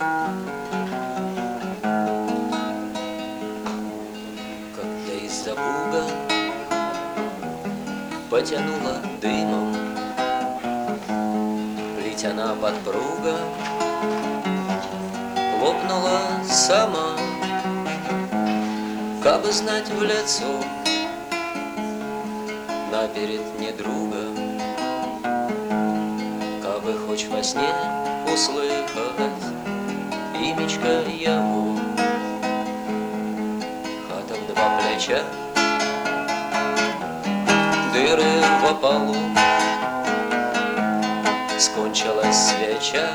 Когда из-за буга потянула дымом Плетяна подпруга лопнула сама. Кабы знать в лицо наперед не друга Кабы хоть во сне услыхать имечко его Хата в два плеча. Дыры в полу. Скончилась свеча.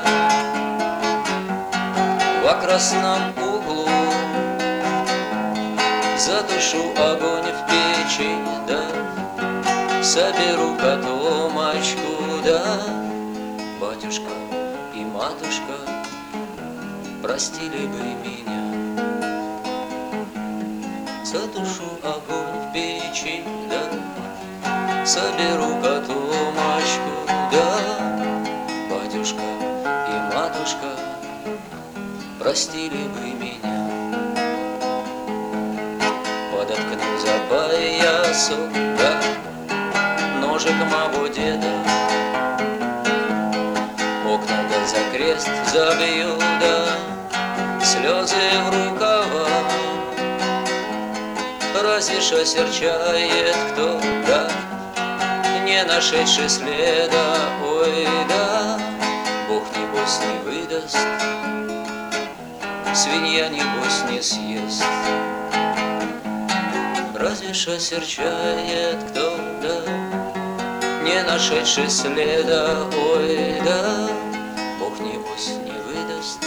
Во красном углу. Задушу огонь в печи, да. Соберу котомочку, да. Батюшка и матушка простили бы меня Задушу огонь в печи, да? Соберу котомочку, да? Батюшка и матушка простили бы меня. Подоткну за поясок, да? Ножик моего деда Окна да за крест забью, да Слезы в рукава Разве ж осерчает кто, да Не нашедший следа, ой, да. Бог небось не выдаст Свинья небось не съест. Разве ж осерчает кто, да Не нашедший следа, ой, да. Бог небось не выдаст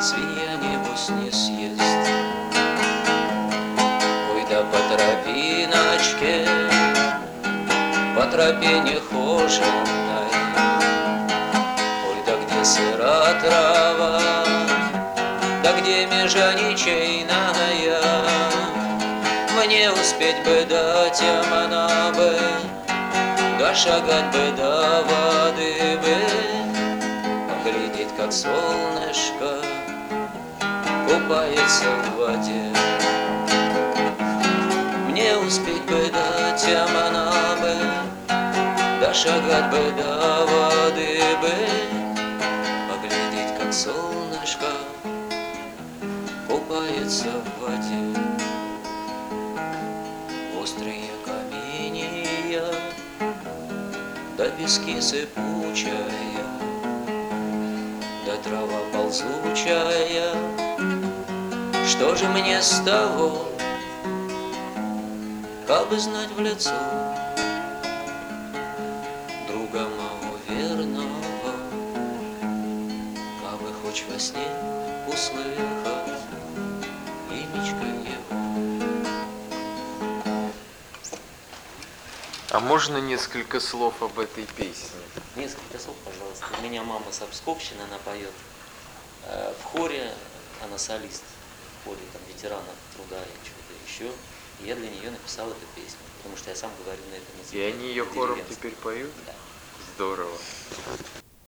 Свинья небось не съест Ой, да по тропиночке По тропе нехоженной Ой, да где сыра трава Да где межа ничейная. Мне успеть бы до темна бы Да шагать бы до воды бы. Глядеть, как солнышко Купается в воде. Мне успеть бы до темна бы Да шагать бы до воды бы Поглядеть, как солнышко Купается в воде. Острые каменья Да пески сыпучая Да трава ползучая Что же мне с того Как бы знать в лицо Друга моего верного Как бы хоть во сне услыхать Имечко его А можно несколько слов об этой песне? Несколько слов, пожалуйста. У меня мама с Обсковщины, она поет э, в хоре, она солист хоре там, ветеранов труда и чего-то еще. И я для нее написал эту песню, потому что я сам говорю на этом языке. И они ее хором теперь поют? Да. Здорово.